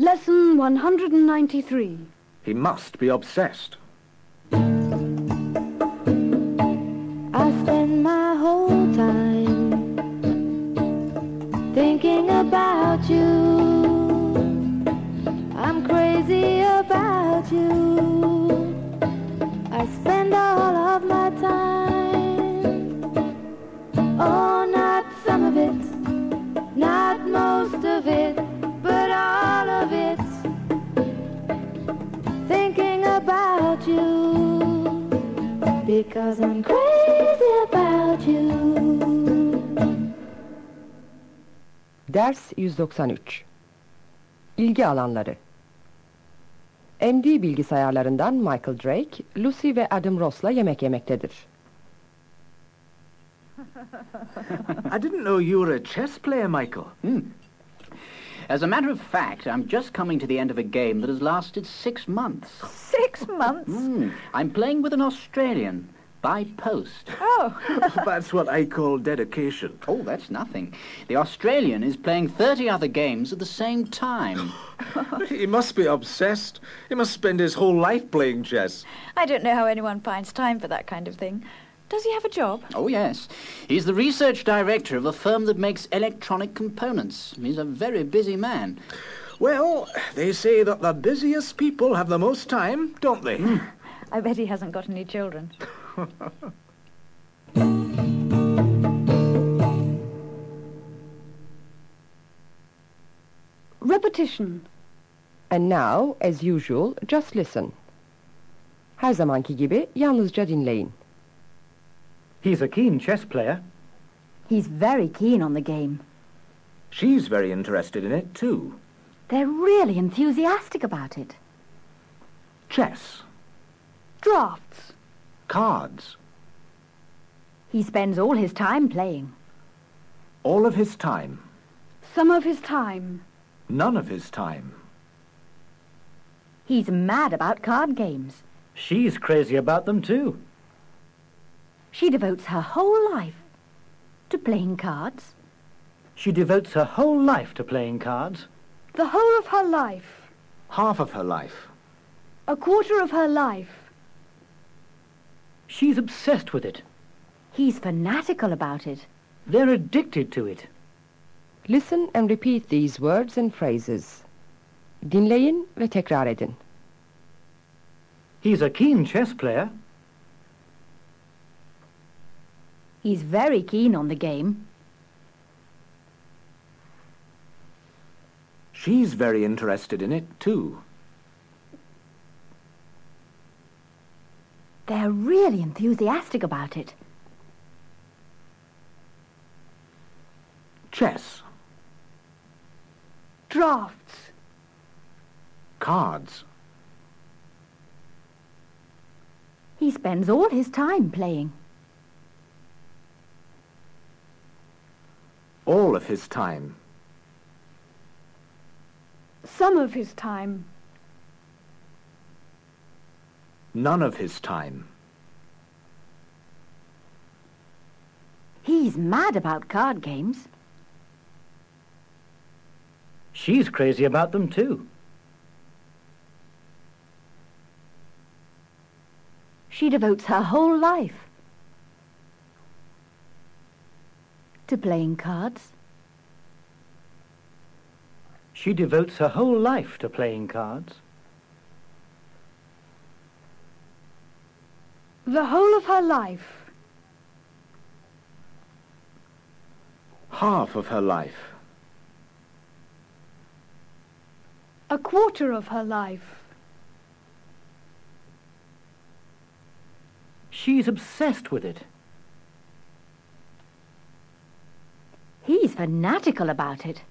Lesson 193. He must be obsessed. I spend my whole time thinking about you. Because I'm crazy about you. Ders 193 İlgi alanları MD bilgisayarlarından Michael Drake, Lucy ve Adam Ross'la yemek yemektedir. I didn't know you were a chess player, Michael. As a matter of fact, I'm just coming to the end of a game that has lasted six months. Six months? Hmm. I'm playing with an Australian by post. Oh, That's what I call dedication. Oh, that's nothing. The Australian is playing 30 other games at the same time. He must be obsessed. He must spend his whole life playing chess. I don't know how anyone finds time for that kind of thing. Does he have a job? Oh, yes. He's the research director of a firm that makes electronic components. He's a very busy man. Well, they say that the busiest people have the most time, don't they? Hmm. I bet he hasn't got any children. Repetition. And now, as usual, just listen. Her zamanki gibi yalnızca dinleyin. He's a keen chess player. He's very keen on the game. She's very interested in it, too. They're really enthusiastic about it. Chess, Drafts. cards, He spends all his time playing. all of his time, Some of his time. none of his time. He's mad about card games. She's crazy about them too. She devotes her whole life to playing cards. She devotes her whole life to playing cards. The whole of her life. Half of her life. A quarter of her life. She's obsessed with it. He's fanatical about it. They're addicted to it. Listen and repeat these words and phrases. Dinleyin ve tekrar edin. He's a keen chess player. He's very keen on the game. She's very interested in it, too. They're really enthusiastic about it. Chess, Drafts. cards, He spends all his time playing. All of his time. Some of his time. None of his time. He's mad about card games. She's crazy about them too. She devotes her whole life to playing cards. She devotes her whole life to playing cards. The whole of her life. Half of her life. A quarter of her life. She's obsessed with it. He's fanatical about it.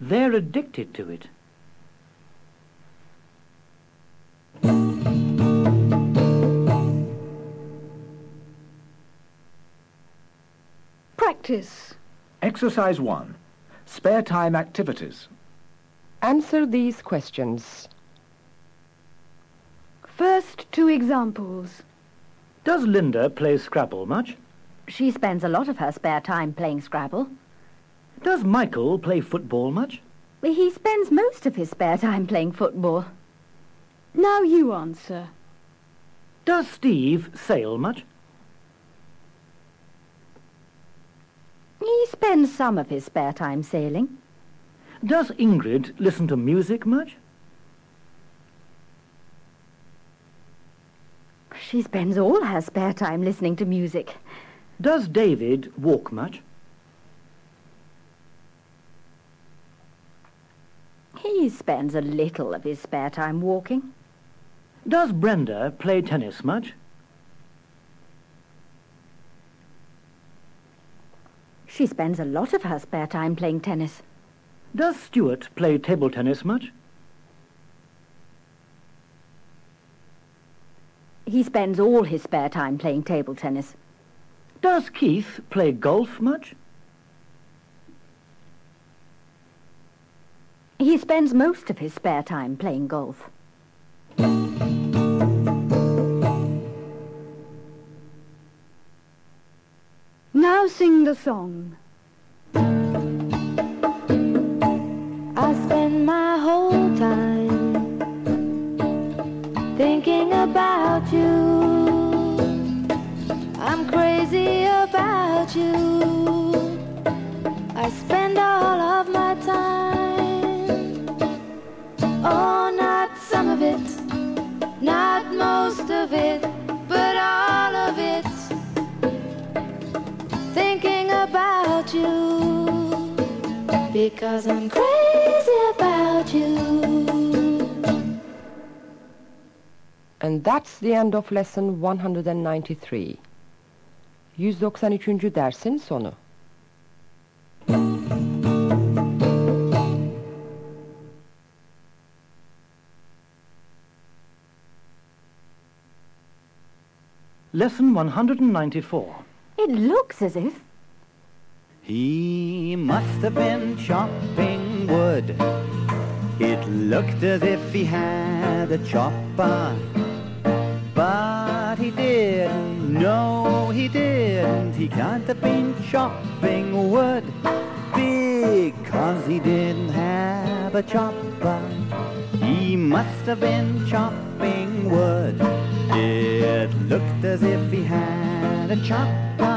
They're addicted to it. Practice. Exercise 1. Spare time activities. Answer these questions. First two examples. Does Linda play Scrabble much? She spends a lot of her spare time playing Scrabble. Does Michael play football much? He spends most of his spare time playing football. Now you answer. Does Steve sail much? He spends some of his spare time sailing. Does Ingrid listen to music much? She spends all her spare time listening to music. Does David walk much? He spends a little of his spare time walking. Does Brenda play tennis much? She spends a lot of her spare time playing tennis. Does Stuart play table tennis much? He spends all his spare time playing table tennis. Does Keith play golf much? He spends most of his spare time playing golf. Now sing the song. Because I'm crazy about you. And that's the end of lesson 193. 193. dersin sonu. Lesson 194. It looks as if He must have been chopping wood. It looked as if he had a chopper. But he didn't, no, he didn't. He can't have been chopping wood because he didn't have a chopper. He must have been chopping wood. It looked as if he had a chopper.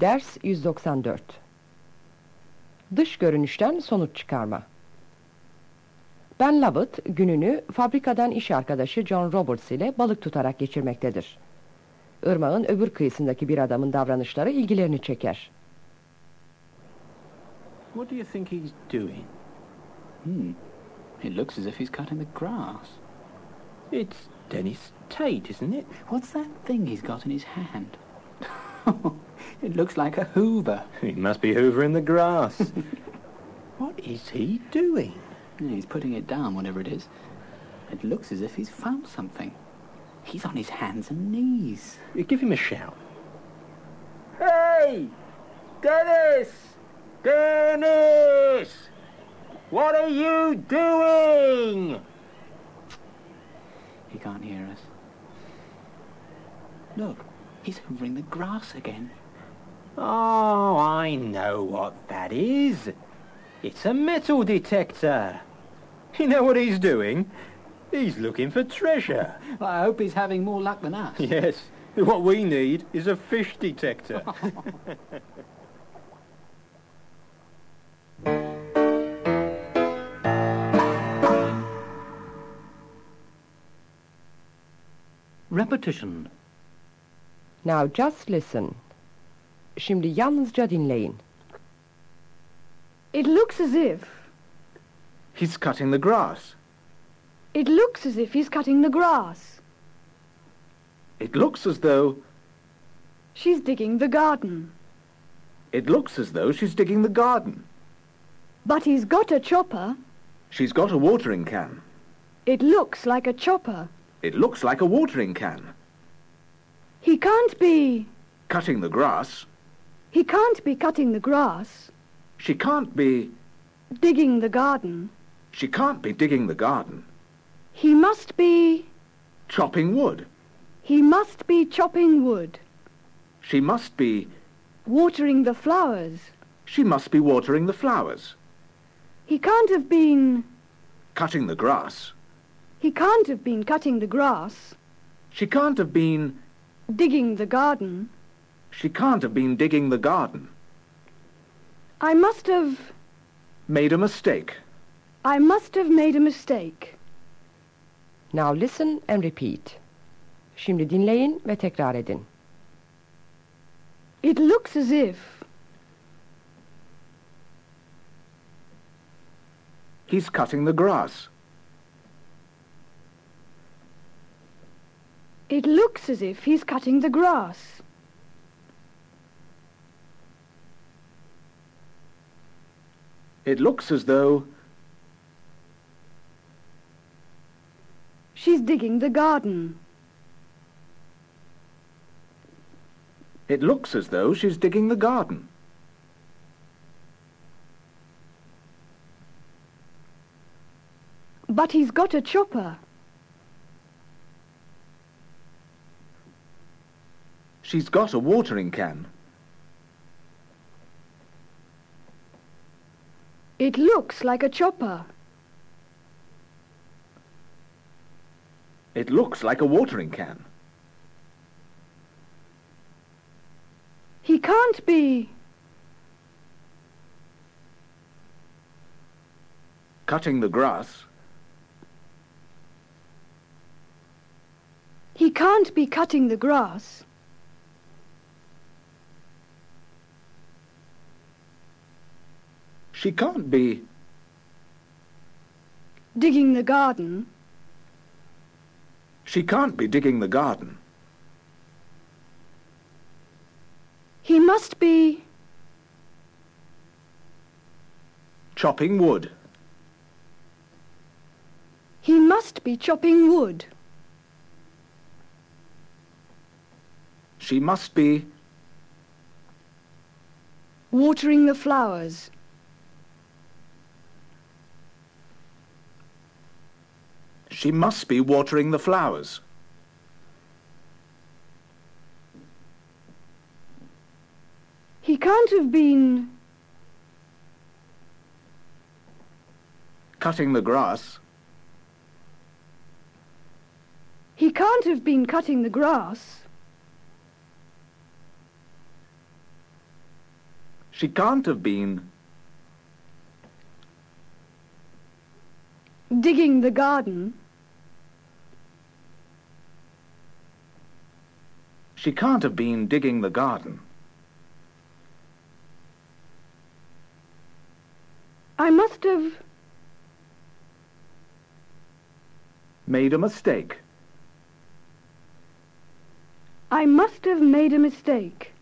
Ders 194. Dış görünüşten sonuç çıkarma. Ben Lovett gününü fabrikadan iş arkadaşı John Roberts ile balık tutarak geçirmektedir. Irmağın öbür kıyısındaki bir adamın davranışları ilgilerini çeker. What do you think he's doing? Hmm. It looks as if he's cutting the grass. It's Dennis Tate, isn't it? What's that thing he's got in his hand? it looks like a hoover. He must be hoovering the grass. what is he doing? He's putting it down, whatever it is. It looks as if he's found something. He's on his hands and knees. You give him a shout. Hey! Dennis! Dennis! What are you doing? He can't hear us. Look, he's hoovering the grass again. Oh, I know what that is. It's a metal detector. You know what he's doing? He's looking for treasure. Well, I hope he's having more luck than us. yes, what we need is a fish detector. Repetition. Now just listen. Şimdi yalnızca dinleyin. It looks as if. he's cutting the grass. It looks as if he's cutting the grass. It looks as though... She's digging the garden. It looks as though she's digging the garden. But he's got a chopper. She's got a watering can. It looks like a chopper. It looks like a watering can. He can't be. Cutting the grass. He can't be cutting the grass. She can't be... Digging the garden. She can't be digging the garden. He must be. Chopping wood. He must be chopping wood. She must be watering the flowers. She must be watering the flowers. He can't have been... Cutting the grass. He can't have been cutting the grass. She can't have been... Digging the garden. She can't have been digging the garden. I must have... Made a mistake. I must have made a mistake. Now listen and repeat. Şimdi dinleyin ve tekrar edin. It looks as if... He's cutting the grass. It looks as if he's cutting the grass. It looks as though... She's digging the garden. It looks as though she's digging the garden. But he's got a chopper. She's got a watering can. It looks like a chopper. It looks like a watering can. He can't be... Cutting the grass. He can't be cutting the grass. She can't be... Digging the garden. She can't be digging the garden. He must be... Chopping wood. He must be chopping wood. She must be... Watering the flowers. She must be watering the flowers. He can't have been... Cutting the grass. He can't have been cutting the grass. She can't have been... Digging the garden. She can't have been digging the garden. I must have... Made a mistake. I must have made a mistake.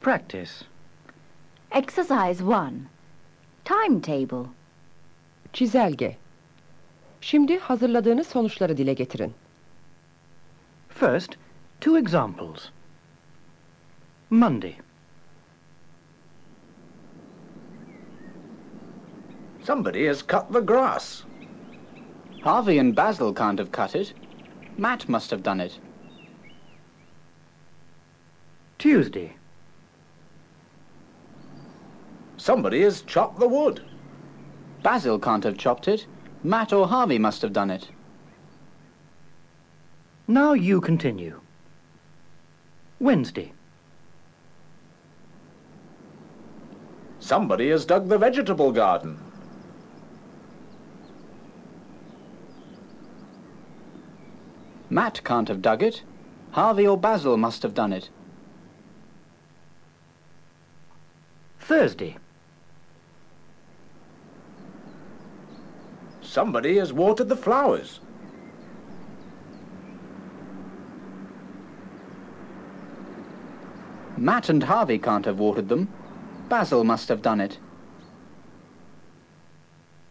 Practice. Exercise 1. Timetable. Çizelge. Şimdi hazırladığınız sonuçları dile getirin. First, two examples. Monday. Somebody has cut the grass. Harvey and Basil can't have cut it. Matt must have done it. Tuesday. Somebody has chopped the wood. Basil can't have chopped it. Matt or Harvey must have done it. Now you continue. Wednesday. Somebody has dug the vegetable garden. Matt can't have dug it. Harvey or Basil must have done it. Thursday. Somebody has watered the flowers. Matt and Harvey can't have watered them. Basil must have done it.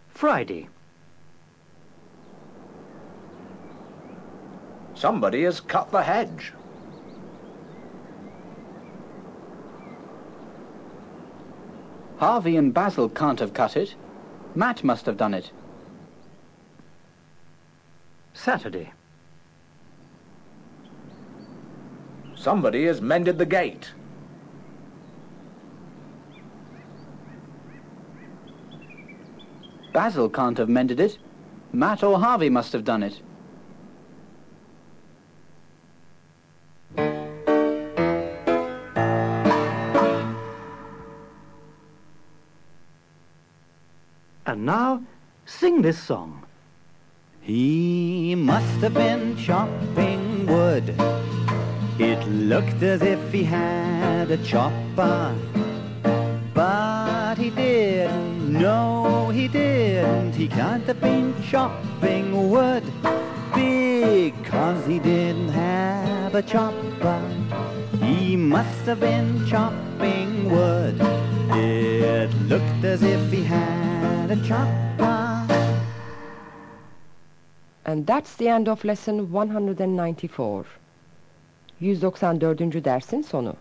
Friday. Somebody has cut the hedge. Harvey and Basil can't have cut it. Matt must have done it. Saturday. Somebody has mended the gate. Basil can't have mended it. Matt or Harvey must have done it. And now, sing this song. He must have been chopping wood. It looked as if he had a chopper, but he didn't. No, he didn't. He can't have been chopping wood because he didn't have a chopper. He must have been chopping wood. It looked as if he had a chopper. And that's the end of lesson 194. 194. dersin sonu.